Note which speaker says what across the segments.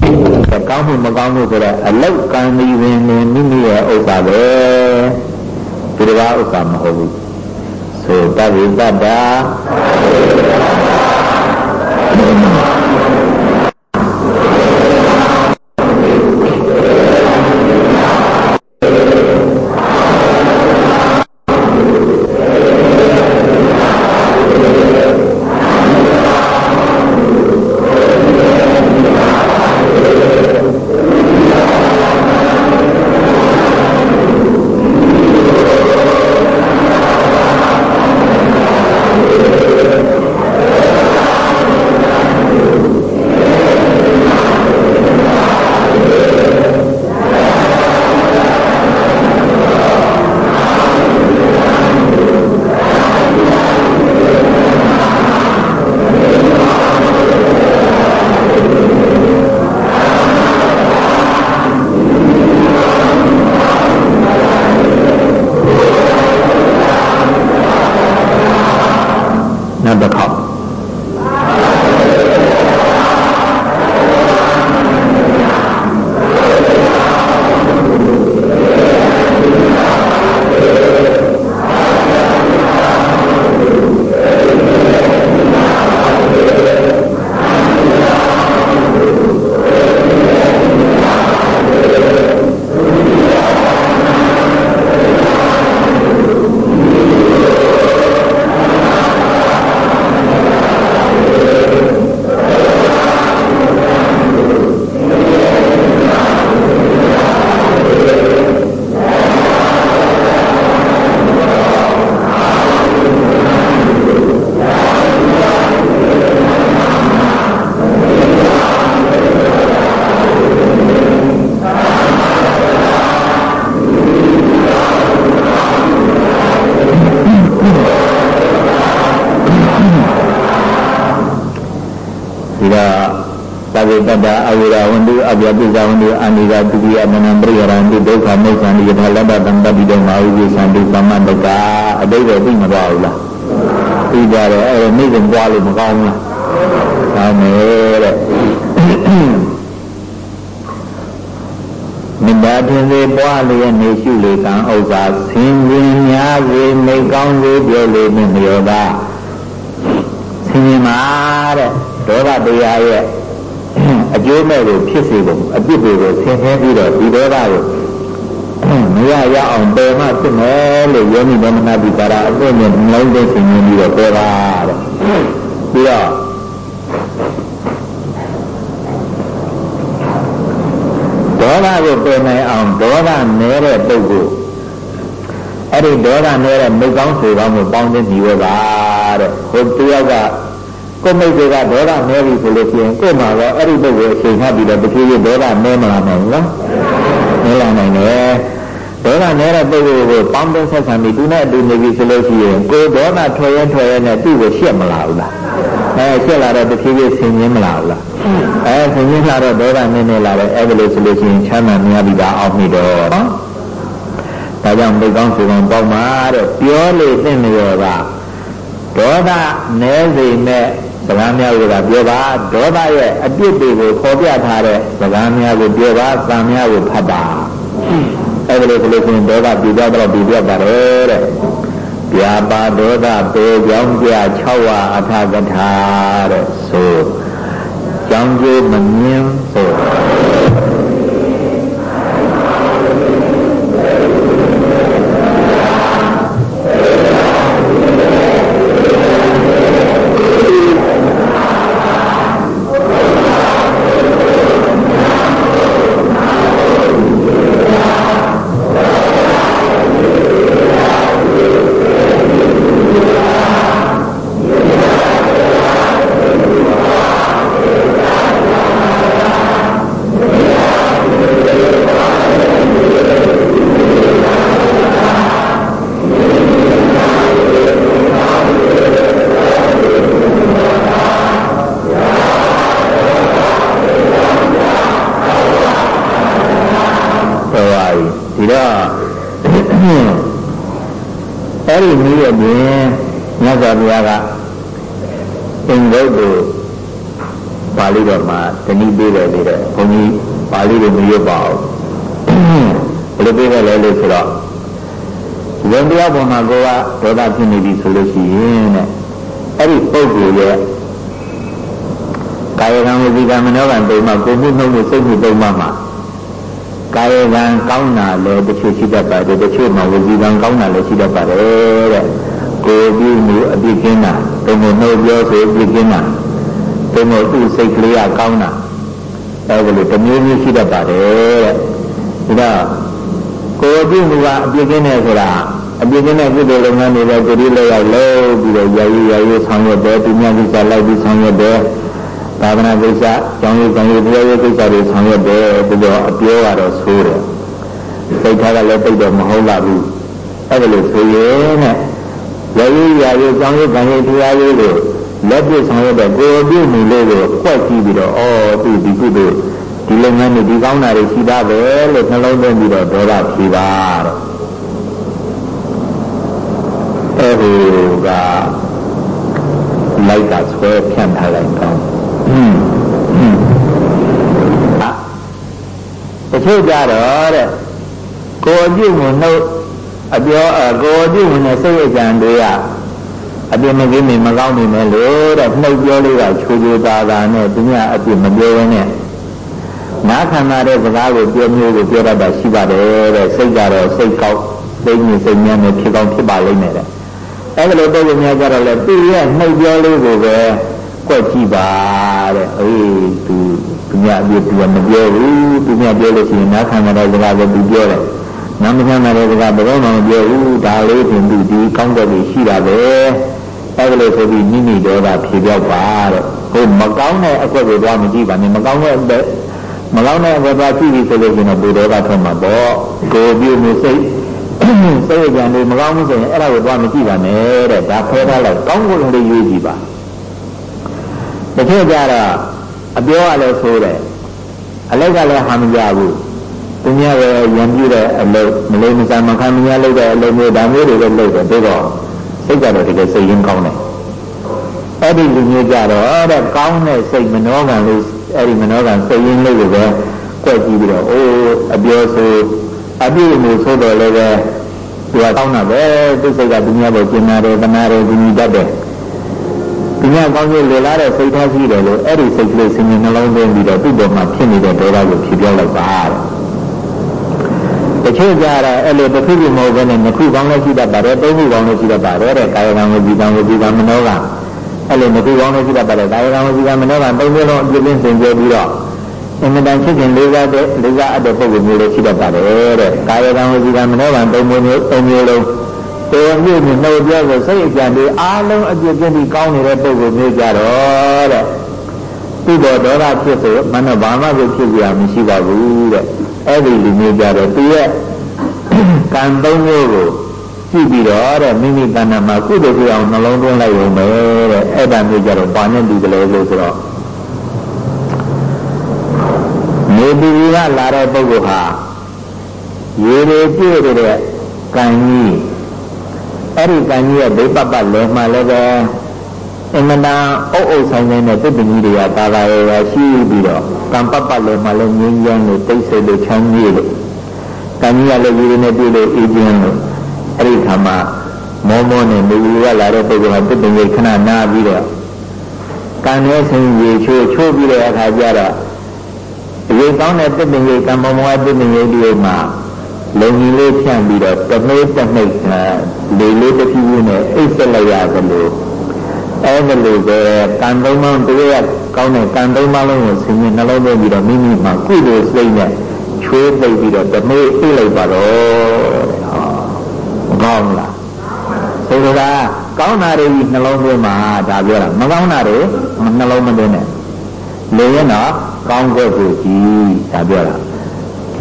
Speaker 1: ကောင်းမှုမကောင်းမှုဆိုတော့အလောက်ကံဒီပင်မိမိရဲ့ဥစ္စာပဲဒီတစ်ပါးဥစ္စာမဟုတ်ဘူးဆိုတဝိပတ္တာ အပြပိဇာဝန္တိအာနိကတုတိယမနံပရိယရံတိဒုက္ခမုစ္ဆန္တိယထာလတ္တတံပတိတောမာဝိဇ္ဇန္တိသမ္မတကအတိတ်တော့သိမသွားဘူးလားသိကြတယ်အဲ့ဒါနေ့စဉ်ပွားလို့မကောင်းဘူးလားကောင်းတယ်တဲ့မေတ္တာထင်စေပွားလျက်နေရှုလေကံဥစ္စာဆင်းရင်များစေမိကောင်းစေပြောလေမလျော်တာဆင်းရင်မှာတဲ့ဒေါသတရားရဲ့ အကျိုးမဲ့ကိုဖြစ်စေဖို့အပြစ်တွေကိုဆင်ဆင်းပြီးတော့ဒီဒေါသကိုမရရအောင်ပယ်မှဖြစ်မယ်လို့ယောနိဗမနာတိကာရအပြည့်နဲ့နှလုံးသွင်းဆင်ခြင်ပြီးတော့ပြောတာတဲ့ပြီးတော့ဒေါသကိုပယ်နိုင်အောင်ဒေါသနည်းတဲ့ပုဂ္ဂိုလ်အဲ့ဒီဒေါသနည်းတဲ့မိကောင်းဆိုကောင်းကိုပေါင်းသိနေရပါတဲ့ဟိုတယောက်က ကိုမိတ်တွေကဒေါသနဲပြီဆိုလို့ရှိရင်ကို့မှာတော့အဲ့ဒီပုဂ္ဂိုလ်အချိန်ခတ်ပြီးတော့တဖြည်းဖြည်းဒေါသနဲမလာနိုင်ဘူးလားနဲလာနိုင်တယ်ဒေါသနဲတဲ့ပုဂ္ဂိုလ်ကိုပေါင်းတဲ့ဆက်ဆံပြီးသူနဲ့အတူနေပြီဆိုလို့ရှိရင်ကိုဒေါသထွေရဲထွေရဲနဲ့သူ့ကိုရှက်မလာဘူးလားအဲရှက်လာတော့တဖြည်းဖြည်းဆင်ញင်းမလာဘူးလားအဲဆင်ញင်းလာတော့ဒေါသနည်းနည်းလာတယ်အဲ့ဒါလို့ဆိုလို့ရှိရင်ချမ်းသာမြတ်ပြီးသားအောင်ပြီတော့နော်ဒါကြောင့်မိကောင်းစုကောင်းပေါက်မှာတဲ့ပြောလေသင့်လျော်ကဒေါသနည်းစေမဲ့စ ကားများကိုသာပြောပါဒေါသရဲ့အပြစ်တွေကိုခေါ်ပြထားတဲ့စကားများကိုပြောပါသံများကိုဖတ်ပါအဲ့ဒါလို့ဆိုလို့ရှိရင်ဒေါသပြပြတော့ပြပြပါတယ်တဲ့ပြာပါဒေါသပေကြောင်းပြ6ဝအထာကထာတဲ့ဆိုကြောင်းကျိုးမမြင်ဆို ဘပါဠိတော်မှာတနည်းပေးတယ်လေတဲ့ဘုန်းကြီးပါဠိတွေမရွတ်ပါဘူးဘယ်လိုပေးတယ်လဲလို့ဆိုတော့ဝန်တရားပေါ်မှာကိုကဒေါသဖြစ်နေပြီဆိုလို့ရှိရင်တဲ့အဲ့ဒီပုဂ္ဂိုလ်ရဲ့ကာယကံဝစီကံမနောကံတုံမှာကိုမှုနှုတ်မှုစိတ်မှုတုံမှာမှာ ကာယကံကောင်းတာလည်းတချို့ရှိတတ်ပါတယ်တချို့မှာဝစီကံကောင်းတာလည်းရှိတတ်ပါတယ်တဲ့ကိုပြုမှုအပြစ်ကင်းတာဘုံနှုတ်ပြောဆိုအပြစ်ကင်းတာဘုံသူ့စိတ်ကလေးကကောင်းတာအဲဒီလိုတစ်မျိုးမျိုးရှိတတ်ပါတယ်တဲ့ဒါကိုပြုမှုကအပြစ်ကင်းတယ်ဆိုတာအပြစ်ကင်းတဲ့ကုသိုလ်လုပ်ငန်းတွေပဲကိုယ်ဒီလောက်ရောက်လို့ပြီးတော့ရာရီရာရီဆောင်ရွက်တယ်သူများကိစ္စလိုက်ပြီးဆောင်ရွက်တယ် သာသနာကိစ္စကျောင်းရေးကံရေးတရားရေးကိစ္စတွေဆောင်ရွက်တယ်ပြီးတော့အပြောကတော့ဆိုးတယ်စိတ်ထားကလည်းတိတ်တော့မဟုတ်လာဘူးအဲ့ဒါလို့ဆိုရင်တဲ့ရာရီရာရီကျောင်းရေးကံရေးတရားရေးကိုလက်ပြဆောင်ရွက်တဲ့ကိုယ်ပြုမှုလေးကိုကွက်ကြည့်ပြီးတော့အော်သူဒီကုသိုလ်ဒီလုပ်ငန်းတွေဒီကောင်းတာတွေရှိတာပဲလို့နှလုံးသွင်းပြီးတော့ဒေါသဖြေပါတဲ့အဲဒီကလိုက်ကဆွဲဖြန့်ထားလိုက်ကောင်း တချို့ကြတော့တဲ့ကိုယ်ပြုမှုနှုတ်အပြောကိုယ်ပြုမှုနဲ့စိတ်အကြံတွေကအပြစ်မကင်းနေမကောင်းနေမယ်လို့တဲ့နှုတ်ပြောလေးကချိုးချိုးသားသားနဲ့သူများအပြစ်မပြောဘဲနဲ့နားခံရတဲ့စကားကိုပြောမျိုးကိုပြောတတ်တာရှိပါတယ်တဲ့စိတ်ကတော့စိတ်ကောက်စိတ်ညစ်စိတ်ညမ်းနဲ့ဖြစ်ကောင်းဖြစ်ပါလိမ့်မယ်တဲ့အဲ့ဒါလိုတော့များကြတော့လေသူရဲ့နှုတ်ပြောလေးကိုပဲ ကွက်ကြည့်ပါတဲ့အေးသူသူများအပြစ်သူကမပြောဘူးသူများပြောလို့ရှိရင်နားခံရတဲ့စကားကိုသူပြောတယ်နာမခံရတဲ့စကားဘယ်တော့မှမပြောဘူးဒါလေးတင်သူဒီကောင်းတဲ့ကြီးရှိတာပဲအဲ့ဒါလို့ဆိုပြီးမိမိဒေါသဖြေပြောက်ပါတဲ့ဟိုမကောင်းတဲ့အကွက်ကိုတော့မကြည့်ပါနဲ့မကောင်းတဲ့မကောင်းတဲ့အကွက်သွားကြည့်ပြီဆိုလို့ရှိရင်ဘူဒေါသထွက်မှာပေါ့ကိုပြုမှုစိတ်စိတ်ကြံလေးမကောင်းဘူးဆိုရင်အဲ့ဒါကိုတော့မကြည့်ပါနဲ့တဲ့ဒါဖဲထားလိုက်ကောင်းကိုယ်လေးရွေးကြည့်ပါ တချို့ကြတော့အပြောကလည်းဆိုးတယ်အလောက်ကလည်းဟာမကြဘူးသူများပဲရံပြည့်တဲ့အလုပ်မလေးမစားမခံမရလုပ်တဲ့အလုပ်မျိုးဒါမျိုးတွေလည်းလုပ်တယ်ပြီးတော့စိတ်ကတော့တကယ်စိတ်ရင်းကောင်းတယ်အဲ့ဒီလူမျိုးကြတော့တဲ့ကောင်းတဲ့စိတ်မနှောကံလေးအဲ့ဒီမနှောကံစိတ်ရင်းလေးကိုပဲကွက်ကြည့်ပြီးတော့အိုးအပြောဆိုအပြည့်မျိုးဆိုတော့လည်းပဲသူကကောင်းတာပဲသူစိတ်ကသူများပေါ်ကျင်နာတယ်တနာတယ်သူညီတတ်တယ် သူများကောင်းကျိုးလေလာတဲ့စိတ်ထားရှိတယ်လို့အဲ့ဒီစိတ်ကလေးစဉ်းနှလုံးသွင်းပြီးတော့သူ့ပေါ်မှာဖြစ်နေတဲ့ဒေါသကိုဖြေပြောလိုက်ပါတဲ့တချို့ကြတော့အဲ့လိုတစ်ခုခုမဟုတ်ဘဲနဲ့နှစ်ခုကောင်းလည်းရှိတတ်ပါတယ်သုံးခုကောင်းလည်းရှိတတ်ပါတယ်တဲ့ကာယကံဝစီကံဝစီကံမနောကအဲ့လိုနှစ်ခုကောင်းလည်းရှိတတ်ပါတယ်ကာယကံဝစီကံမနောကသုံးမျိုးလုံးအပြည့်အစုံစင်ကြပြီးတော့အင်မတန်ချစ်ခင်လေးစားတဲ့လေးစားအပ်တဲ့ပုဂ္ဂိုလ်မျိုးလည်းရှိတတ်ပါတယ်တဲ့ကာယကံဝစီကံမနောကသုံးမျိုးမျိုးသုံးမျိုးလုံး တော်မျိုးနဲ့နှုတ်ပြောကိုစိတ်အကြံတွေအားလုံးအပြည့်ပြည့်ပြီးကောင်းနေတဲ့ပုဂ္ဂိုလ်မျိုးကြတော့တဲ့သူ့တော်ဒေါသဖြစ်ဆိုမနဘာမှကိုဖြစ်ပြမရှိပါဘူးတဲ့အဲ့ဒီလူမျိုးကြတော့သူရဲ့ကံသုံးမျိုးကိုကြည့်ပြီးတော့တဲ့မိမိတဏ္ဍာမှာကုသိုလ်ဖြစ်အောင်နှလုံးသွင်းလိုက်ရုံပဲတဲ့အဲ့ဒါမျိုးကြတော့ဘာနဲ့တူတယ်လဲလို့ဆိုတော့နေပြည်ကလာတဲ့ပုဂ္ဂိုလ်ဟာရေတွေပြည့်တဲ့ကံကြီး အဲ့ဒီကံကြီးရဲ့ဒိပပလဲမှလည်းပဲအင်မနာအုပ်အုပ်ဆိုင်ဆိုင်နဲ့တုတ်တကြီးတွေကပါပါရရရှိပြီးတော့ကံပပလည်းမှလည်းငြင်းရမ်းလို့တိတ်ဆိတ်လို့ချမ်းမြေ့လို့ကံကြီးကလည်းဒီလိုနဲ့ပြည့်လို့အေးကျင်းလို့အဲ့ဒီခါမှာမောမောနဲ့လူကလာတဲ့ပုဂ္ဂိုလ်ကတုတ်တကြီးခဏနားပြီးတော့ကံနဲ့ဆင်းရေချိုးချိုးပြီးတဲ့အခါကျတော့ရေကောင်းတဲ့တုတ်တကြီးကံမောမောတုတ်တကြီးဒီမှာ လုံကြီးလေးဖြန့်ပြီးတော့တမိတ်တမိတ်လေလေးတစ်ဖြည်းဖြည်းနဲ့အိတ်ဆက်လိုက်ရသလိုအဲ့ဒါလိုပဲကံသုံးပါးတကယ်ကောင်းတဲ့ကံသုံးပါးလုံးကိုဆင်းရဲနှလုံးသွင်းပြီးတော့မိမိမှာကုသိုလ်စိတ်နဲ့ချွေးသိပ်ပြီးတော့တမေးအိတ်လိုက်ပါတော့ဟောကောင်းလားဆိုတော့ကောင်းတာတွေကြီးနှလုံးသွင်းမှာဒါပြောတာမကောင်းတာတွေနှလုံးမသွင်းနဲ့လေရင်တော့ကောင်းကွက်ကိုကြည့်ဒါပြောတာ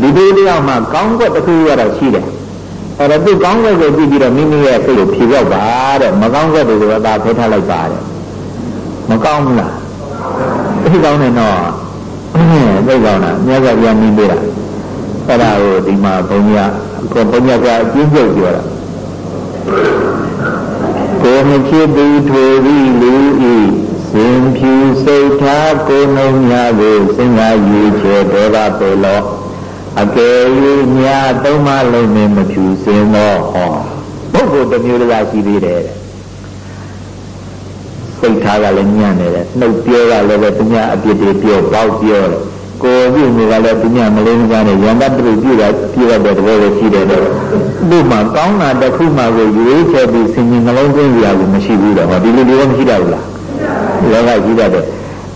Speaker 1: ဒီဒီလေးအောင်မှကောင်းကွက်တစ်ခုရတော့ရှိတယ်အဲ့တော့သူကောင်းကွက်ကိုကြည့်ပြီးတော့မိမိရဲ့စိတ်ကိုဖြေပြောက်ပါတဲ့မကောင်းကွက်တွေကိုသာဖဲထားလိုက်ပါတဲ့မကောင်းဘူးလားသိကောင်းတယ်နော်သိကောင်းတာမြတ်စွာဘုရားနည်းပေးတာအဲ့ဒါကိုဒီမှာဘုန်းကြီးကဘုန်းကြီးကအကျဉ်းချုပ်ပြောတာကိုမချစ်သူထွေပြီးလူဤင်ဖြူစိတ်ထားကိုယ်နှုံများကိုစဉ်းစားယူချေဒေါသပေလော အကယ်၍ညာသုံးမလုံးနဲ့မဖြူစင်သောဟောပုဂ္ဂိုလ်တစ်မျိုးတည်းရှိသေးတယ်စိတ်ထားကလည်းညံ့နေတယ်နှုတ်ပြောကလည်းပဲသူများအပြစ်တွေပြောပေါက်ပြောတယ်ကိုယ်ပြုနေကလည်းသူများမလေးမစားနဲ့ရံတတ်ပြုပြတာပြရတဲ့တဘောပဲရှိတယ်တော့သူ့မှာကောင်းတာတစ်ခုမှကိုရွေးချယ်ပြီးစင်ရင်နှလုံးသွင်းရဘူးမရှိဘူးတော့ဟောဒီလိုလိုမရှိတော့ဘူးလားလောကကြီးတတ်တယ်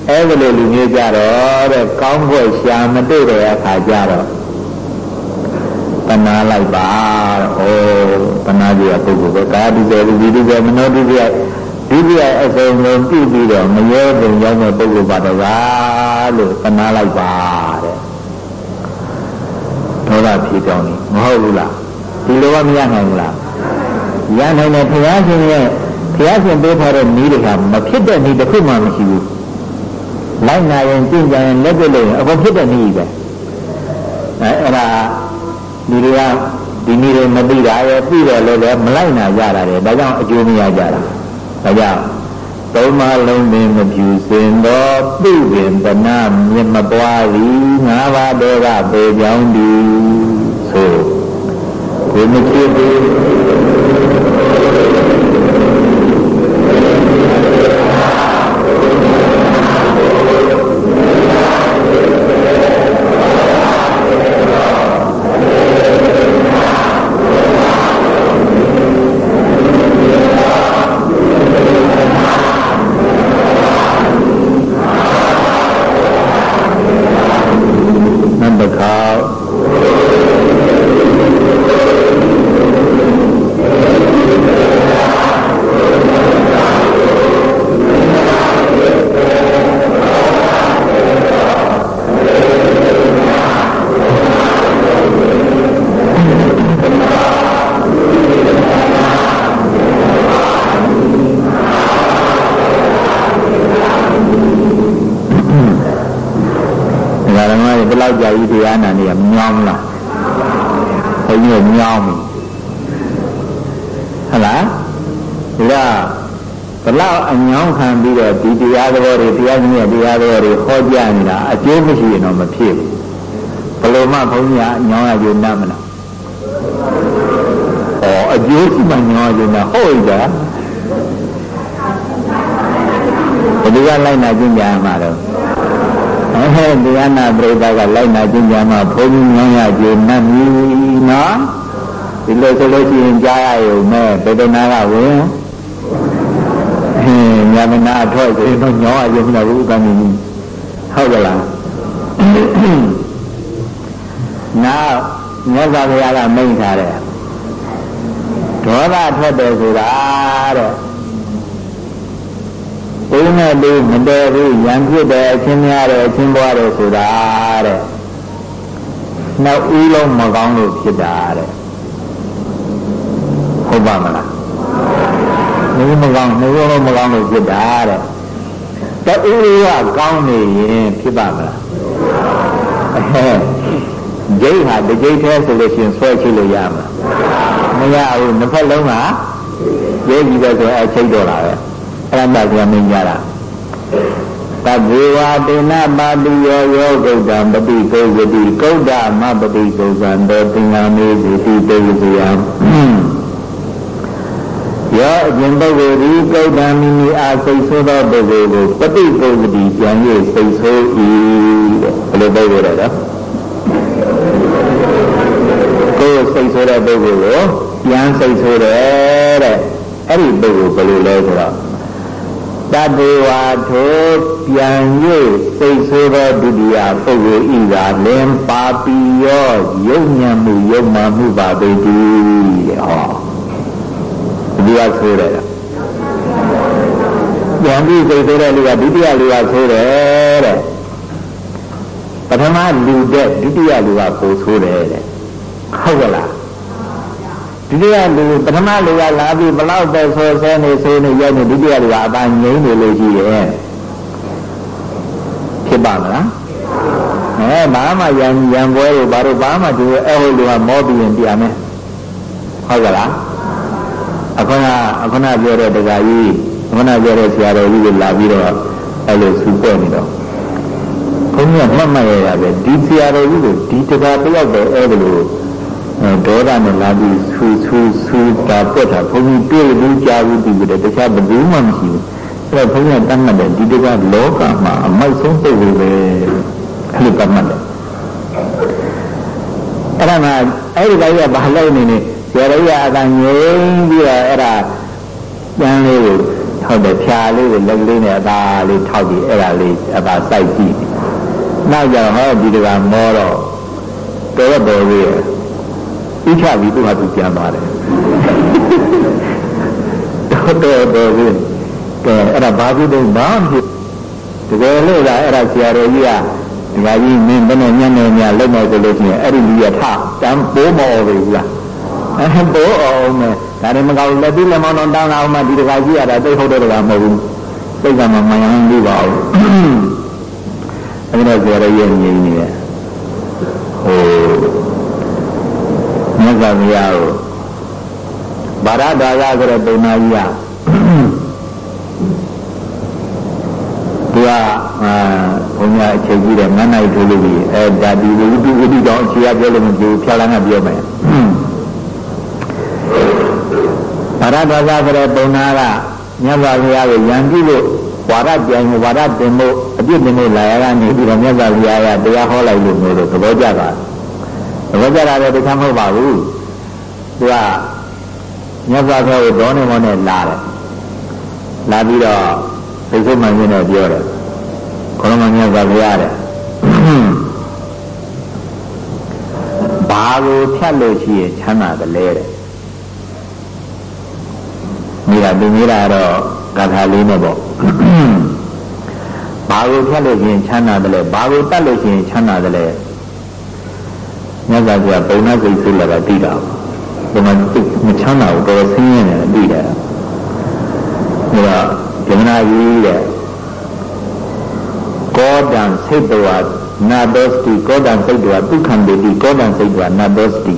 Speaker 1: အဲ့ဒါလိုလူမျိုးကြတော့တဲ့ကောင်းဖို့ရှာမတွေ့တဲ့အခါကြတော့ တဏှာလိုက်ပါဩတဏှာကြီးကပုဂ္ဂိုလ်ပဲကာတိစေဝိတိစေမနောတိစေဒုတိယအစုံလုံးပြုပြီးတော့မရောပုံရောက်တဲ့ပုဂ္ဂိုလ်ပါတော့ကားလို့တဏှာလိုက်ပါတဲ့ဒေါသဖြေကြောင်းနေမဟုတ်ဘူးလားဒီလိုကမရနိုင်ဘူးလားရနိုင်တယ်ဘုရားရှင်ရဲ့ဘုရားရှင်ပေးထားတဲ့နည်းတွေကမဖြစ်တဲ့နည်းတစ်ခုမှမရှိဘူးလိုက်နာရင်ကျင့်ကြရင်လက်ပြလို့အကုန်ဖြစ်တဲ့နည်းပဲအဲအဲ့ဒါ ဒီတွေကဒီနည်းတွေမသိတာရဲ့ပြီးတော့လည်းမလိုက်နာကြတာလေဒါကြောင့်အကျိုးမရကြတာဒါကြောင့်သုံးမလုံးပင်မဖြူစင်သောသူပင်တနာမြင်မပွားသည်ငါးပါးတည်းကပေကြောင်းသည်ဆိုကိုမဖြစ်ဘူးတရားနာနေရမြောင်းလားဘုန်းကြီးကမြောင်းပြီဟုတ်လားဒါဘ လောက်အညောင်းခံပြီးတော့ဒီတရားသဘောတွေတရားကြီးရဲ့တရားသဘောတွေဟောကြားနေတာအကျိုးမရှိရင်တော့မဖြစ်ဘူးဘယ်လိုမှဘုန်းကြီးကအညောင်းရကြနားမလားဩအကျိုးရှိမှညောင်းရကြနာဟုတ်ကြဘယ်လိုကလိုက်နာကျင့်ကြမှာတော့ဟဲ့တရားနာပရိသတ်ကလိုက်နာကျင့်ကြမှာဘုန်းကြီးညောင်းရကြနတ်မီနော်ဒီလိုဆိုလို့ရှိရင်ကြားရရုံနဲ့ဗေဒနာကဝင်ဟင်း ညမနာထွက်ဆိုရင်တော့ညောင်းရရုံနဲ့ဘုရားကြီးဟုတ်ကလားနောက်မြတ်စွာဘုရားကမိန့်ထားတယ်ဒေါသထွက်တယ်ဆိုတာတဲ့ဘုန်းနဲ့တူမတည့်ဘူးရံဖြစ်တယ်အချင်းများတယ်အချင်းပွားတယ်ဆိုတာတဲ့နောက်ဦးလုံးမကောင်းလို့ဖြစ်တာတဲ့ဟုတ်ပါမလား နေမကောင်းနေလုံးမကောင်းလို့ဖြစ်တာတဲ့တူကကောင်းနေရင်ဖြစ်ပါမလားအဲဂျိတ်ဟာတကြိတ်သေးဆိုလို့ရှိရင်ဆွဲချိလို့ရမှာမရဘူးနှစ်ဖက်လုံးကရဲကြီးပဲဆိုအချိတ်တော့တာပဲအဲ့ဒါမှကမင်းကြတာတဗေဝတေနပါတိယောယောဂုတ်တံပတိကုသတိကုဋ္ဌမပတိကုသံတောသင်္ဃမေစီတိတေဇယံ ယောအရှင်ပုဂ္ဂိုလ်ဒီကုဋ္ဌံမိမိအားစိတ်ဆိုးသောပုဂ္ဂိုလ်ကိုပတိကုသတိကြံ၍စိတ်ဆိုး၏တဲ့ဘယ်လိုပုဂ္ဂိုလ်လဲကိုယ်စိတ်ဆိုးတဲ့ပုဂ္ဂိုလ်ကိုပြန်စိတ်ဆိုးတယ်တဲ့အဲ့ဒီပုဂ္ဂိုလ်ဘယ်လိုလဲဆိုတော့တတေဝါထိုပြန်၍စိတ်ဆိုးသောဒုတိယပုဂ္ဂိုလ်ဤသာလင်ပါပိယောယုံညံမှုယုံမှမှုပါပေတည်းဟော ဒီကဆိုးတယ်ပြန်ပြီးစိတ်ဆိုးတဲ့လူကဒုတိယလူကဆိုးတယ်တဲ့ပထမလူတဲ့ဒုတိယလူကကိုဆိုးတယ်တဲ့ဟုတ်ကလားဒုတိယလူပထမလူကလာပြီးဘလောက်ပဲဆိုဆဲနေဆိုနေရောက်နေဒုတိယလူကအပန်းငိမ့်နေလို့ရှိရဲ့ဖြစ်ပါမလားအဲဘာမှရံရံပွဲတွေဘာလို့ဘာမှဒီအဲ့ဟိုလူကမောပြီးရင်ပြမယ်ဟုတ်ကလား အခုနအခုနပြောတဲ့တရားကြီးဟမနာကြတဲ့ဆရာတော်ကြီးတွေလာပြီးတော့အဲ့လိုဆူပွဲနေတော့ဘုန်းကြီးကမှတ်မှတ်ရရပဲဒီဆရာတော်ကြီးကိုဒီတကာတယောက်ပဲအဲ့လိုဒေါသနဲ့လာပြီးဆူဆူဆူတာပွက်တာဘုန်းကြီးတွေ့လို့ကြားဘူးဒီလိုတခြားဘယ်သူမှမရှိဘူးအဲ့တော့ဘုန်းကြီးကတတ်မှတ်တယ်ဒီတကာလောကမှာအမိုက်ဆုံးပုဂ္ဂိုလ်ပဲအဲ့လိုတတ်မှတ်တယ်အဲ့ဒါမှအဲ့ဒီကောင်ကဘာလို့နေနေဆ ရာတော်ကြီးကအတန်ငြိမ်းပြီးတော့အဲ့ဒါကျန်းလေးကိုထောက်တယ်ဖြာလေးကိုလက်လေးနဲ့အသာလေးထောက်ပြီးအဲ့ဒါလေးအသာစိုက်ကြည့်နောက်ကြတော့ဟောဒီတကမောတော့တော်တော့တော်ကြီးရဲ့ဥချပြီးသူ့ဟာသူပြန်သွားတယ်တော်တော်တော်ကြီးကဲအဲ့ဒါဘာဖြစ်လို့ဘာဖြစ်တကယ်လို့လားအဲ့ဒါဆရာတော်ကြီးကဒီကကြီးမင်းဘယ်နဲ့ညံ့နေညလုံးမယ်ဆိုလို့ရှိရင်အဲ့ဒီလူရထတမ်းပိုးမအောင်ဘူးလားအဲ ပိုးအောင်မယ်ဒါနဲ့မကောက်လက်ပြီးလက်မောင်းတော့တောင်းလာအောင်မှဒီတကကြီးရတာသိဟုတ်တဲ့တကမဟုတ်ဘူးသိကမှမယမ်းဘူးပါဘူးအဲ့ဒါဆရာတော်ကြီးငြိမ်နေတယ်ဟိုမြတ်စွာဘုရားကိုဗာရဒါယဆိုတဲ့ပုံနာကြီးကသူကအာဘုရားအခြေကြီးတယ်ငန်းနိုင်ထိုးလို့ပြီးအဲဒါဒီဝိတုဝိတုကြောင့်အခြေရပြောလို့မကြည့်ဖြာလန်းကပြောမယ် ဗာရဒါယဆိုတဲ့ပုံနာကမြတ်စွာဘုရားကိုယံကြည့်လို့ဝါရပြန်ဝါရတင်ဖို့အပြစ်တင်ဖို့လာရကနေပြီးတော့မြတ်စွာဘုရားကတရားဟောလိုက်လို့မျိုးလို့သဘောကျတာသဘောကျတာလည်းတခြားမဟုတ်ပါဘူးသူကမြတ်စွာဘုရားကိုဒေါနေမောနဲ့လာတယ်လာပြီးတော့သိဆုံးမှန်င်းနဲ့ပြောတယ်ခေါရမမြတ်စွာဘုရားတဲ့ဘာကိုဖြတ်လို့ရှိရင်ချမ်းသာတယ်လဲတဲ့ မိတာသူမိတာတော့ကထာလေးနဲ့ပေါ့ဘာကိုဖြတ်လို့ရှိရင်ချမ်းသာတယ်လဲဘာကိုတတ်လို့ရှိရင်ချမ်းသာတယ်လဲမြတ်စွာဘုရားပုံနာစိတ်ဆိုးလာတာသိတာဒီမှာမချမ်းသာဘူးတော်ဆင်းရဲနေတယ်သိတယ်ဒါကယမနာကြီးတဲ့ကောဒံစိတ်တော်နာဒောစတိကောဒံစိတ်တော်ဒုက္ခံတေတိကောဒံစိတ်တော်နာဒောစတိ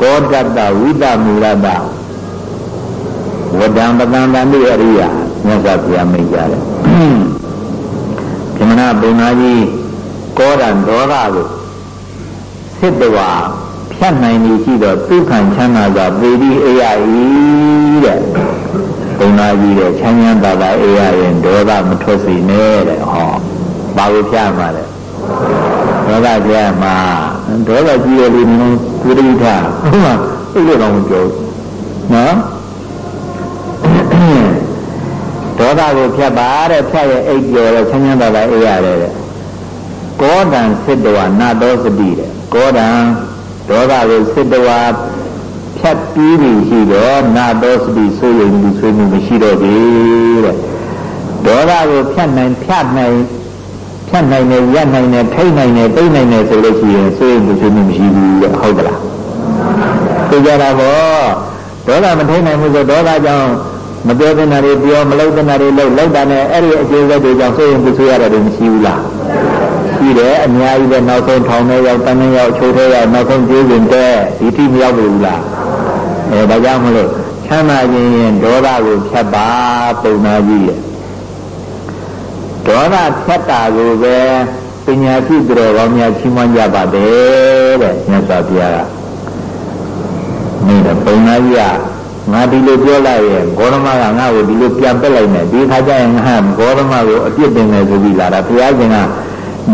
Speaker 1: ကောဒတ္တဝိတမူရတ ဝဒံပတံတန်တိအရိယမြတ်စွာဘုရားမိန့်ကြတယ်ယမနာပုံနာကြီးကောဒံဒေါသကိုစိတ်တော်ဖြတ်နိုင်နေရှိတော့ဒုက္ခံချမ်းသာစွာပေတိအရာဤတဲ့ဘုံနာကြီးတဲ့ချမ်းချမ်းသာသာအေးရရင်ဒေါသမထွက်စေနဲ့တဲ့ဟောဘာကိုဖြတ်မှာလဲဒေါသဖြတ်မှာဒေါသကြီးရလို့နင်းကုရိထဟုတ်လားအဲ့လိုတော့မပြောနော် ဒေါသကိုဖြတ်ပါတဲ့ဖြတ်ရဲ့အိပ်ကျော်တဲ့ချမ်းချမ်းသာသာအေးရတယ်တဲ့ကောဒံစစ်တော်နာတော်စတိတဲ့ကောဒံဒေါသကိုစစ်တော်ဖြတ်ပြီးပြီရှိတော့နာတော်စတိဆိုရင်ဒီဆွေးမှုမရှိတော့ဘူးတဲ့ဒေါသကိုဖြတ်နိုင်ဖြတ်နိုင်ဖြတ်နိုင်တယ်ရပ်နိုင်တယ်ထိတ်နိုင်တယ်သိနိုင်တယ်ဆိုလို့ရှိရင်ဆွေးမှုဆွေးမှုမရှိဘူးတဲ့ဟုတ်ကလားသိကြတာပေါ့ဒေါသမထိတ်နိုင်မှုဆိုဒေါသကြောင့် မပြောတဲ့နာတွေပြောမလုပ်တဲ့နာတွေလုပ်လိုက်တာနဲ့အဲ့ဒီအကျိုးဆက်တွေကြောင့်ဆွေးမှုဆွေးရတယ်မရှိဘူးလားရှိတယ်အများကြီးပဲနောက်ဆုံးထောင်ထဲရောက်တန်းထဲရောက်ချိုးထဲရောက်နောက်ဆုံးကျေးဇူးတဲ့ဒီတိမရောက်ဘူးလားအဲဒါကြောင့်မလို့ချမ်းသာခြင်းရင်ဒေါသကိုဖြတ်ပါပုံနာကြီးရဲ့ဒေါသဖြတ်တာကိုပဲပညာရှိကြတော်ကောင်းများချီးမွမ်းကြပါတဲ့တဲ့မြတ်စွာဘုရားကမိတဲ့ပုံနာကြီးက ငါဒီလိုပြောလိုက်ရင်ဂေါရမကငါ့ကိုဒီလိုပြန်ပက်လိုက်မယ်ဒီခါကျရင်ငါဂေါရမကိုအပြစ်တင်မယ်ဆိုပြီးလာတာဘုရားရှင်က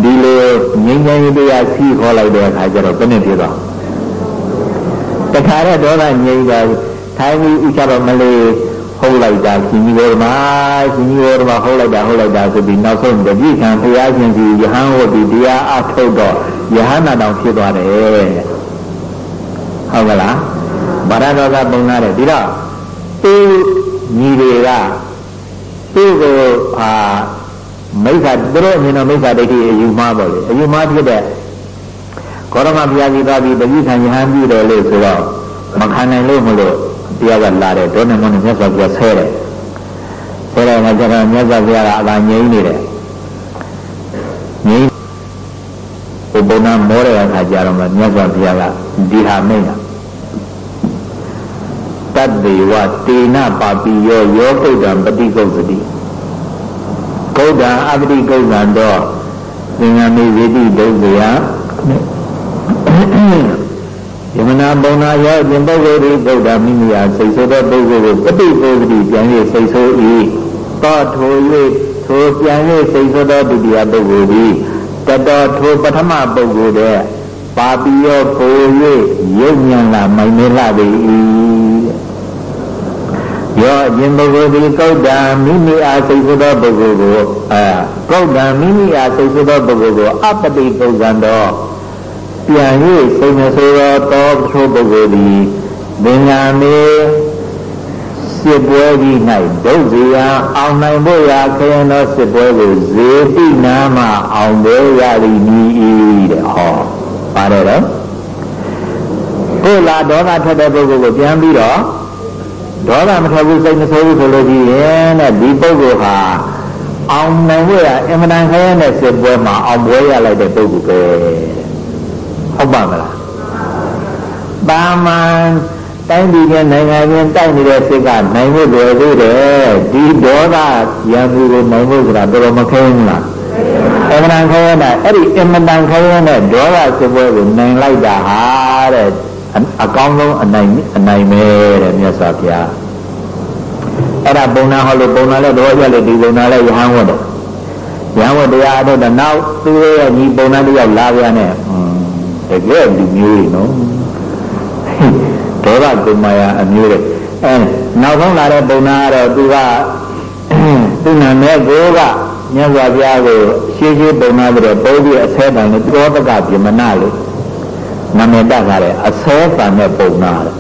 Speaker 1: ဒီလိုငြိမ်းချမ်းရေးတရားစီးခေါ်လိုက်တဲ့အခါကျတော့ဘယ်နဲ့ဖြစ်သွားတခါတော့ဒေါသငြိမ်းတာထိုင်ပြီးဥချတော့မလေးဟုတ်လိုက်တာရှင်ကြီးဘောမှာရှင်ကြီးဘောမှာဟုတ်လိုက်တာဟုတ်လိုက်တာဆိုပြီးနောက်ဆုံးတတိခံဘုရားရှင်ကြီးယဟန်ဟောဒီတရားအထုတ်တော့ယဟနာတောင်ဖြစ်သွားတယ်ဟုတ်ကလား ဗရဒေါသပုံနာတယ်ဒီတော့သူညီတွေကသူ့ကိုအာမိစ္ဆာသူတို့အမြင်တော်မိစ္ဆာဒိဋ္ဌိအယူမှားပေါ့လေအယူမှားဖြစ်တဲ့ကောရမဘုရားကြီးသွားပြီးတတိခံယဟန်ပြုတယ်လို့ဆိုတော့မခံနိုင်လို့မလို့တရားကလာတယ်ဒေါနေမုန်းမြတ်စွာဘုရားဆဲတယ်ဆဲတယ်မှာကျတော့မြတ်စွာဘုရားကအသာငြိမ်းနေတယ်ငြိမ်းဘုဘနာမောတဲ့အခါကျတော့မြတ်စွာဘုရားကဒီဟာမိတ်တာ တတေဝတေနပါပိယောယောဂုတ်တံပฏิကုတ်တိဂုတ်တံအပတိကုတ်တံတော့သင်္ကမေဝိတိဒုက္ခယယမနာပုံနာရောကျင်ပုဂ္ဂိုလ်ဒီဗုဒ္ဓမိမိအားစိတ်ဆိုးသောပုဂ္ဂိုလ်ကိုပฏิပုဂ္ဂတိပြန်၍စိတ်ဆိုး၏တောထို၍ထိုပြန်၍စိတ်ဆိုးသောဒုတိယပုဂ္ဂိုလ်သည်တတော်ထိုပထမပုဂ္ဂိုလ်တဲ့ပါပိယောကို၍ရုပ်ဉာဏ်လာမိုင်မဲလာပေ၏ ယောအရှင်ပုဂ္ဂိုလ်သည်ကုဋ္ဌာမိမိအားစိတ်ဆိုးသောပုဂ္ဂိုလ်ကိုအဲကုဋ္ဌာမိမိအားစိတ်ဆိုးသောပုဂ္ဂိုလ်ကိုအပတိပုဂ္ဂံတော်ပြန်၍စိတ်မဆိုးသောတောထိုပုဂ္ဂိုလ်သည်သင်္ညာမေစစ်ပွဲကြီး၌ဒုဇေယအောင်နိုင်ဖို့ရာခရင်သောစစ်ပွဲကိုဇေတိနာမအောင်ပွဲရသည်ဤတဲ့ဟောပါတယ်တော့ကိုလာဒေါသထက်တဲ့ပုဂ္ဂိုလ်ကိုပြန်ပြီးတော့ ဒေါသမထက်ဘူးစိတ်မဆိုးဘူးဆိုလို့ကြီးရင်တဲ့ဒီပုဂ္ဂိုလ်ဟာအောင်နိုင်ဖို့ရာအင်မတန်ခရင်တဲ့စစ်ပွဲမှာအောင်ပွဲရလိုက်တဲ့ပုဂ္ဂိုလ်ပဲဟုတ်ပါမလားပါမန်တိုင်းပြည်နဲ့နိုင်ငံချင်းတိုက်နေတဲ့စိတ်ကနိုင်ဖို့လွယ်သေးတယ်ဒီဒေါသရံမှုကိုနိုင်ဖို့ဆိုတာတော်တော်မခဲဘူးလားအမှန်တန်ခဲရတာအဲ့ဒီအမှန်တန်ခဲရတဲ့ဒေါသစိတ်ပွဲကိုနိုင်လိုက်တာဟာတဲ့ အကောင်းဆုံးအနိုင်အနိုင်ပဲတဲ့မြတ်စွာဘုရားအဲ့ဒါပုံနာဟောလို့ပုံနာလဲတော့ရလို့ဒီပုံနာလဲရဟန်းဝတ်တယ်ရဟန်းဝတ်တရားအထုတ်တော့နောက်သူ့ရဲ့ညီပုံနာတယောက်လာပြန်တယ်တကယ်လူမျိုးကြီးနော်ဒေါသကုမာယအမျိုးတဲ့အဲနောက်ဆုံးလာတဲ့ပုံနာကတော့သူကသူ့နာမည်ကိုကမြတ်စွာဘုရားကိုရှင်းရှင်းပုံနာပြီးတော့ပိုးပြီးအဆဲတန်လို့တောတကပြမနာလို့ နာမည်တက်ထားတယ်အဆဲတန်နဲ့ပုံနာတဲ့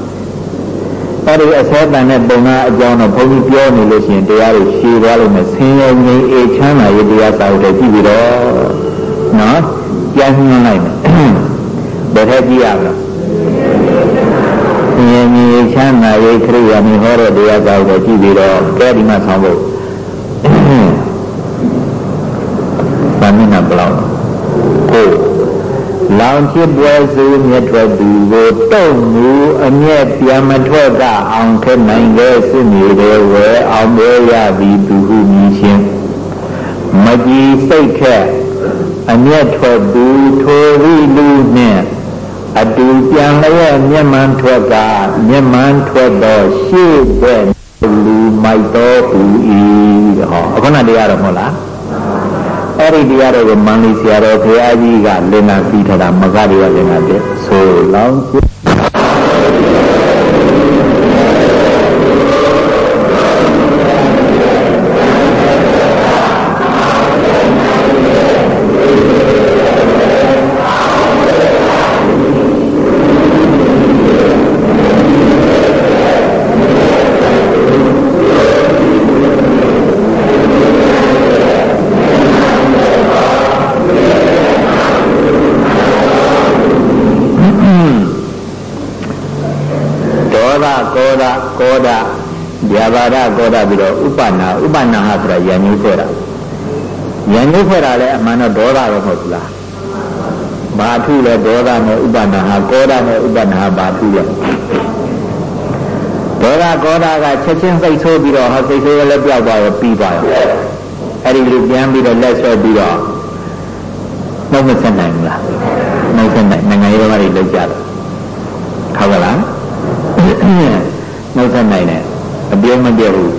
Speaker 1: အဲဒီအဆဲတန်နဲ့ပုံနာအကြောင်းတော့ဘုန်းကြီးပြောနေလို့ရှိရင်တရားတွေရှည်သွားလို့မယ်ဆင်းရဲငြိမ်းအေးချမ်းသာရေးတရားစာအုပ်တွေကြည့်ပြီးတော့နော်ပြန်ညွှန်လိုက်မယ်ဘယ်ထက်ကြည့်ရမလဲဉာဏ်ကြီးချမ်းသာရေးခရိယာမီဟောတဲ့တရားကောက်ကိုကြည့်ပြီးတော့ကဲဒီမှာဆောင်းဖို့ဗာမင်းနာဘလောက်ကို လောင်ချစ်ပွဲစုမြတ်ထွက်သူကိုတုံမူအမျက်ပြန်မထွက်ကအောင်ခက်နိုင်ခဲ့စွနေတဲ့ဝဲအောင်ပွဲရသည်သူဟုမြည်ရှင်မကြည်စိတ်ခက်အမျက်ထွက်သူထိုရီလူနှင့်အတူပြန်လျက်မျက်မှန်ထွက်ကမျက်မှန်ထွက်သောရှေ့တဲ့လူမိုက်တော်ဟူ၏ဟောအခုနတရားတော့မဟုတ်လား အဲ့ဒီတရားတွေကိုမန္လိဆရာတော်ဘုရားကြီးကလင်နာစီထတာမကတွေကလင်နာတဲ့ဆိုလောင်း ကောဒပြီးတော့ဥပနာဥပနာဟဆိုတာယဉ်ညိုးဖွဲ့တာယဉ်ညိုးဖွဲ့တာလည်းအမှန်တော့ဒေါသပဲမဟုတ်ဘူးလားဘာထုလဲဒေါသနဲ့ဥပနာဟကောဒနဲ့ဥပနာဟဘာထုလဲဒေါသကောဒကချက်ချင်းစိတ်ဆိုးပြီးတော့ဟောစိတ်ဆိုးလည်းပြောက်သွားရောပြီးသွားရောအဲ့ဒီလိုပြန်ပြီးတော့လက်ဆွဲပြီးတော့နှုတ်မဆက်နိုင်ဘူးလားနှုတ်ဆက်နိုင်နိုင်ငံရေးတွေလောက်ကြတယ်ဟုတ်ကလားနှုတ်ဆက်နိုင်တယ် အပြောမပြတ်ဘူး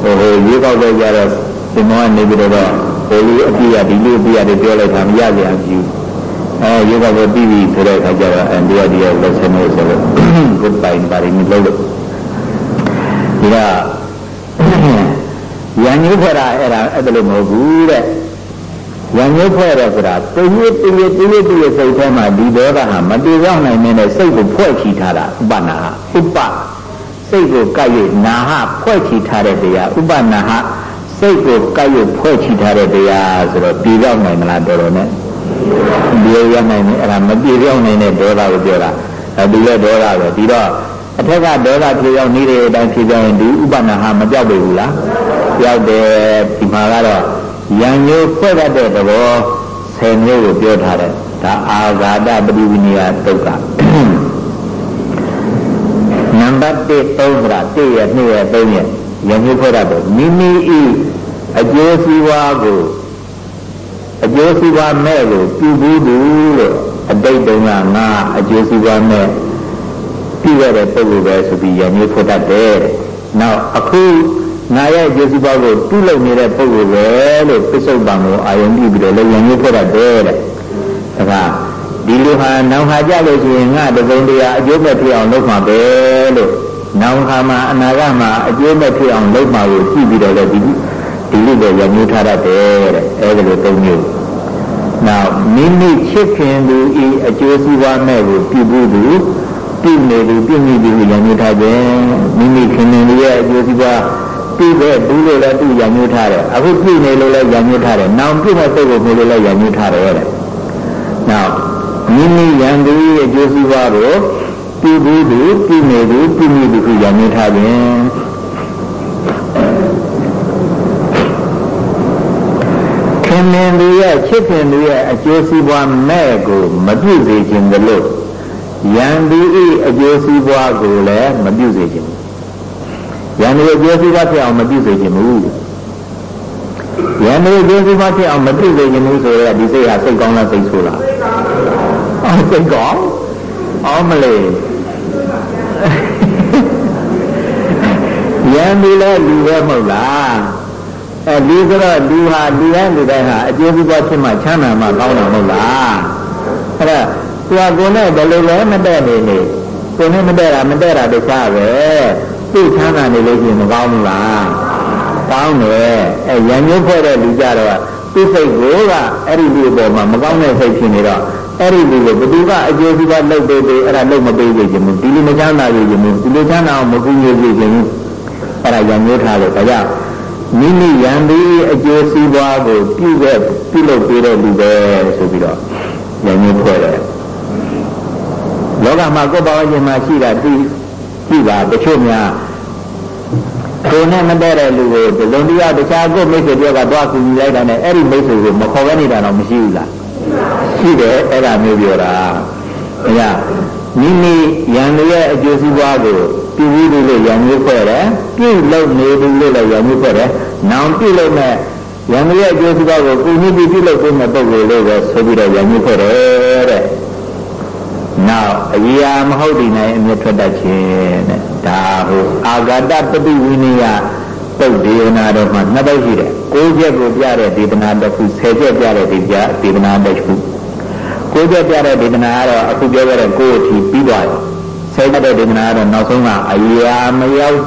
Speaker 1: ဟိုဟိုရေကောက်တော့ကြတော့ဒီမောကနေပြီးတော့ဟိုလူအပြည့်ရဒီလူအပြည့်ရတယ်ပြောလိုက်တာမရကြဘူးအဲရေကောက်တော့ပြီးပြီဆိုတဲ့အခါကျတော့အန်ဒီယာဒီယာလက်ဆင်းလို့ဆိုတော့ good bye ပါရမီလို့လို့ဒီကရန်ကြီးဖွဲ့တာအဲ့ဒါအဲ့ဒါလို့မဟုတ်ဘူးတဲ့ရန်ကြီးဖွဲ့ရဆိုတာတည်ရတည်ရတည်ရတည်ရစိတ်ထဲမှာဒီဒေါသဟာမတည်ရောက်နိုင်တဲ့စိတ်ကိုဖွဲ့ချီထားတာဥပနာဥပ စိတ်ကိုကပ်၍နာဟဖွဲ့ချီထားတဲ့တရားဥပနာဟစိတ်ကိုကပ်၍ဖွဲ့ချီထားတဲ့တရားဆိုတော့ပြေရောက်နိုင်မလားတော်တော်နဲ့ပြေရောက်နိုင်တယ်အဲ့ဒါမပြေရောက်နိုင်တဲ့ဒေါသကိုပြောတာအဲဒီရဲ့ဒေါသပဲဒီတော့အထက်ကဒေါသပြေရောက်နေတဲ့အတိုင်းဖြေပြောရင်ဒီဥပနာဟမပြောက်ပြီဘူးလားပြောက်တယ်ဒီမှာကတော့ယံညိုးဖွဲ့တတ်တဲ့သဘောဆယ်မျိုးကိုပြောထားတယ်ဒါအာဂါတပရိဝိနည်းဒုက္ခနံပပါ တ်1 3ဆိုတာ1ရဲ့2ရဲ့3ရဲ့ယုံမျိုးဖွဲ့တာပေါ့မိမိဤအကျိုးစီးပွားကိုအကျိုးစီးပွားမဲ့ကိုပြုဘူးသူလို့အတိတ်တုန်းကငါအကျိုးစီးပွားမဲ့ပြုရတဲ့ပုဂ္ဂိုလ်ပဲဆိုပြီးယုံမျိုးဖွဲ့တတ်တယ်။နောက်အခုငါရဲ့အကျိုးစီးပွားကိုပြုလုပ်နေတဲ့ပုဂ္ဂိုလ်ပဲလို့ပစ္စုပန်ကိုအာရုံပြုပြီးတော့လည်းယုံမျိုးဖွဲ့တတ်တယ်တဲ့။ဒါက ဒီလူဟာနောင်ခါကြလို့ရှိရင်ငါတစုံတရာအကျိုးမဲ့ဖြစ်အောင်လုပ်မှာပဲလို့နောင်ခါမှာအနာဂတ်မှာအကျိုးမဲ့ဖြစ်အောင်လုပ်မှာကိုကြည့်ပြီးတော့လည်းဒီဒီလိုပဲရမျိုးထားတတ်တယ်တဲ့အဲဒီလိုသုံးမျိုးနောက်မိမိချစ်ခင်သူဤအကျိုးစီးပွားမဲ့ကိုပြုဘူးသူပြုနေသူပြုမိသူရမျိုးထားခြင်းမိမိခင်မင်ရဲ့အကျိုးစီးပွားပြုတဲ့ဘူးလို့လည်းသူရမျိုးထားတယ်အခုပြုနေလို့လည်းရမျိုးထားတယ်နောင်ပြုမဲ့ပုဂ္ဂိုလ်မျိုးလို့လည်းရမျိုးထားတယ်တဲ့နောက် မိမိရန်သူရဲ့အကျိုးစီးပွားကိုပြုဘူးသူပြုနေသူပြုမိသူရမျိုးထားခြင်းခင်မင်သူရဲ့ချစ်ခင်သူရဲ့အကျိုးစီးပွားမဲ့ကိုမပြုစေခြင်းတလို့ယံသူဤအကျိုးစီးပွားကိုလည်းမပြုစေခြင်းယံသူအကျိုးစီးပွားဖြစ်အောင်မပြုစေခြင်းဘူးယံသူအကျိုးစီးပွားဖြစ်အောင်မပြုစေခြင်းဘူးဆိုတော့ဒီစိတ်ဟာစိတ်ကောင်းလားစိတ်ဆိုးလားအော် စိတ်ကောင်းအော်မလေးယံသူလည်းလူပဲမဟုတ်လားအဲလူဆိုတော့လူဟာလူတိုင်းလူတိုင်းဟာအကျိုးပြုပွားဖြစ်မှချမ်းသာမှကောင်းတာမဟုတ်လားအဲ့ဒါသူကကိုယ်နဲ့ဘယ်လိုလဲမတည့်နေနေကိုယ်နဲ့မတည့်တာမတည့်တာတခြားပဲသူ့ချမ်းသာနေလို့ရှိရင်မကောင်းဘူးလားကောင်းတယ်အဲရံညှို့ဖွဲ့တဲ့လူကြတော့သူ့စိတ်ကိုကအဲ့ဒီလူအပေါ်မှာမကောင်းတဲ့စိတ်ဖြစ်နေတော့ အဲ့ဒီလူကိုဘသူကအကျိုးပြုပွားလုပ်ပေးပေးအဲ့ဒါလုပ်မပေးသေးခြင်းဘူးဒီလိုမချမ်းသာသေးခြင်းဘူးဒီလိုချမ်းသာအောင်မကူညီသေးခြင်းဘူးအဲ့ဒါရံညှို့ထားလို့ဒါကြောင့်မိမိရန်ဒီအကျိုးစီးပွားကိုပြုခဲ့ပြုလုပ်ပေးတဲ့လူပဲဆိုပြီးတော့ဉာဏ်ကြီးဖွဲ့တယ်လောကမှာကိုယ်ပါဝင်ခြင်းမှာရှိတာသိရှိတာတချို့များကိုယ်နဲ့မတည့်တဲ့လူကိုဒီလုံးတရားတခြားကိုမိတ်ဆွေတယောက်ကသွားကူညီလိုက်တာနဲ့အဲ့ဒီမိတ်ဆွေကိုမခေါ်ဘဲနေတာတော့မရှိဘူးလား ရှိတယ်အဲ့ဒါမျိုးပြောတာဘုရားမိမိရန်ရဲ့အကျိုးစီးပွားကိုပြုပြီးလို့ရံမျိုးဖွဲ့တယ်ပြုလုပ်နေဘူးလို့လည်းရံမျိုးဖွဲ့တယ်နောင်ပြုလုပ်မဲ့ရံရဲ့အကျိုးစီးပွားကိုကုညပြီးပြုလုပ်ပေးမဲ့ပုဂ္ဂိုလ်လေးပဲဆိုပြီးတော့ရံမျိုးဖွဲ့တယ်တဲ့နောက်အရာမဟုတ်ဒီနိုင်အမြတ်ထွက်တတ်ခြင်းတဲ့ဒါဟိုအာဂတပฏิဝိနည်းပုတ်ဒေနာတော်မှာနှစ်ပုတ်ရှိတယ်၉ချက်ကိုပြတဲ့ဒေသနာတစ်ခု၁၀ချက်ပြတဲ့ဒေသနာတစ်ခု ၉ချက်ပြတဲ့ဒေသနာကတော့အခုပြောခဲ့တဲ့ကိုယ်အထိပြီးသွားတယ်ဆဲတဲ့ဒေသနာကတော့နောက်ဆုံးကအရာမရောက်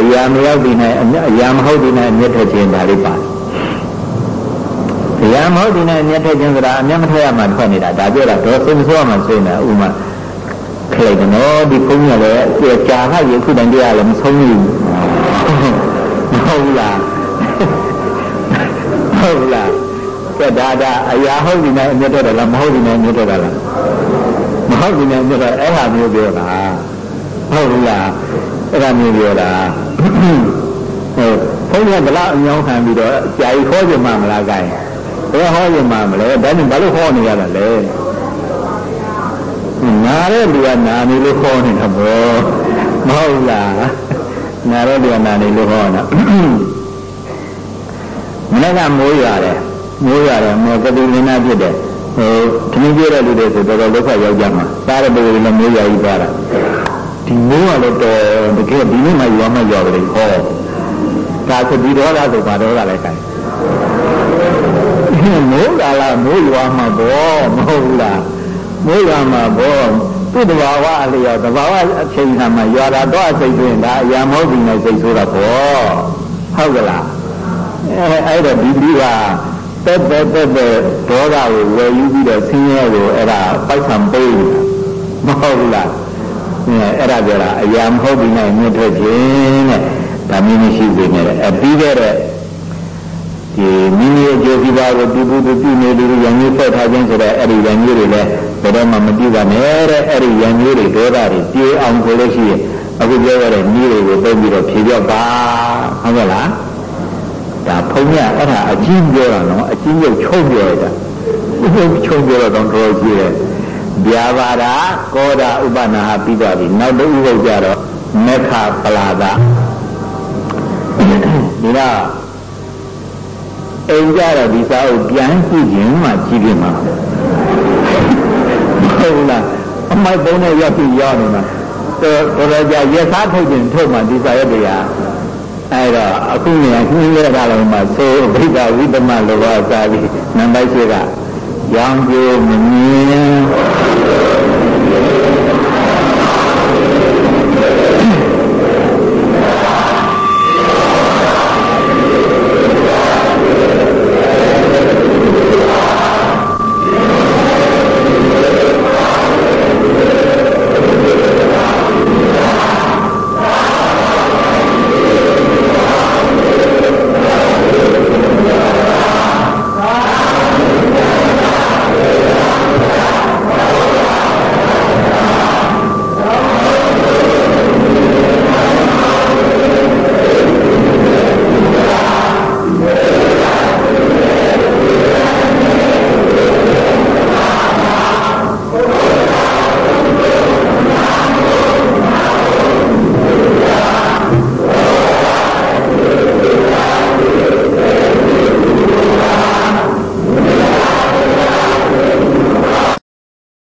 Speaker 1: အရာမရောက်ဒီနဲ့အရာမဟုတ်ဒီနဲ့အမျက်ထက်ခြင်းဒါလေးပါတယ်အရာမဟုတ်ဒီနဲ့အမျက်ထက်ခြင်းဆိုတာအမျက်မထက်ရမှထွက်နေတာဒါပြောတာတော့စိတ်မဆိုးမှဆိုနေတာဥမာခလိုက်တော့ဒီဘုန်းကြီးလည်းကြာခါရခုတန်တရားလည်းမဆုံးဘူးမဟုတ်လားဟုတ်လား ကဲဒါဒါအရာဟုတ်ဒီနဲ့အမျက်ထက်တယ်လားမဟုတ်ဒီနဲ့အမျက်ထက်တယ်လားမဟုတ်ဘူးနဲ့ပြောတော့အဲ့ဟာမျိုးပြောတာဟုတ်ဘူးလားအဲ့ဒါမျိုးပြောတာဟုတ်ဘုန်းကြီးကဘလားအညောင်းခံပြီးတော့ကြာကြီးခေါ်ကြမှာမလားကိုင်းဘယ်ဟောကြမှာမလဲဒါနဲ့ဘာလို့ဟောနေရတာလဲနာတဲ့လူကနာနေလို့ခေါ်နေတာပေါ့မဟုတ်လားနာတဲ့လူကနာနေလို့ဟောတာမနေ့ကမိုးရတယ် မိုးရတယ်မောကတိလင်းနာဖြစ်တယ်ဟိုတမင်းပြတဲ့လူတွေဆိုတော့လောကရောက်ကြမှာစားတဲ့ပုဂ္ဂိုလ်လည်းမျိုးရည်သွားတာဒီမျိုးကလည်းတော်တကယ်ဒီနေ့မှရွာမှရွာကြတယ်ဟောဒါဆိုဒီတော့လားဆိုပါတော့လည်းခိုင်းမိုးကလာမိုးရွာမှာဘောမဟုတ်ဘူးလားမိုးရွာမှာဘောသူ့တဘာဝအလျော်တဘာဝအချိန်ခါမှာရွာတာတော့စိတ်တွင်ဒါအရာမဟုတ်ဘူးနဲ့စိတ်ဆိုးတာဘောဟုတ်ကလားအဲအဲ့တော့ဒီလူက တက်တက်တက်တက်ဒေါသကိုဝယ်ယူပြီးတော့ဆင်းရဲကိုအဲ့ဒါပိုက်ဆံပေးမဟုတ်ဘူးလားအဲအဲ့ဒါပြောတာအရာမဟုတ်ဘူးနဲ့မြင့်ထွက်ခြင်းတဲ့ဒါမျိုးမရှိသေးနဲ့အပြီးတဲ့ဒီမိမိရဲ့ကြိုးပြီးပါကိုပြုပြုပြုနေလူရံကြီးဆက်ထားခြင်းဆိုတဲ့အဲ့ဒီရံကြီးတွေလည်းဘယ်တော့မှမပြုပါနဲ့တဲ့အဲ့ဒီရံကြီးတွေဒေါသတွေပြေအောင်ဆိုလို့ရှိရင်အခုပြောရတဲ့မိတွေကိုသုံးပြီးတော့ဖြေပြောက်ပါဟုတ်ကဲ့လား ဒါဘုံရအဲ့ဒါအကြီးပြောတာနော်အကြီးရုပ်ချုံပြောရတာချုံပြောတော့တော့တော်ကြီးတယ်ဗျာပါဒာကောဒဥပနာဟာပြီးသွားပြီနောက်တစ်ဥပုပ်ကြတော့မက္ခပလာဒဒီတော့အိမ်ကြတော့ဒီစာအုပ်ပြန်ကြည့်ခြင်းမှကြည့်ပြမှာဟုတ်လားအမိုက်ပုံးနဲ့ရောက်ပြီးရောက်နေမှာတော်တော်ကြာရစားထုတ်ခြင်းထုတ်မှဒီစာရုပ်တရား အဲ့တော့အခုနေရာနှင်းရတာလည်းမှသိဘိက္ခဝိသမလောဘစာပြီးနံပါတ်ရှိကရောင်ကျိုးမမြင်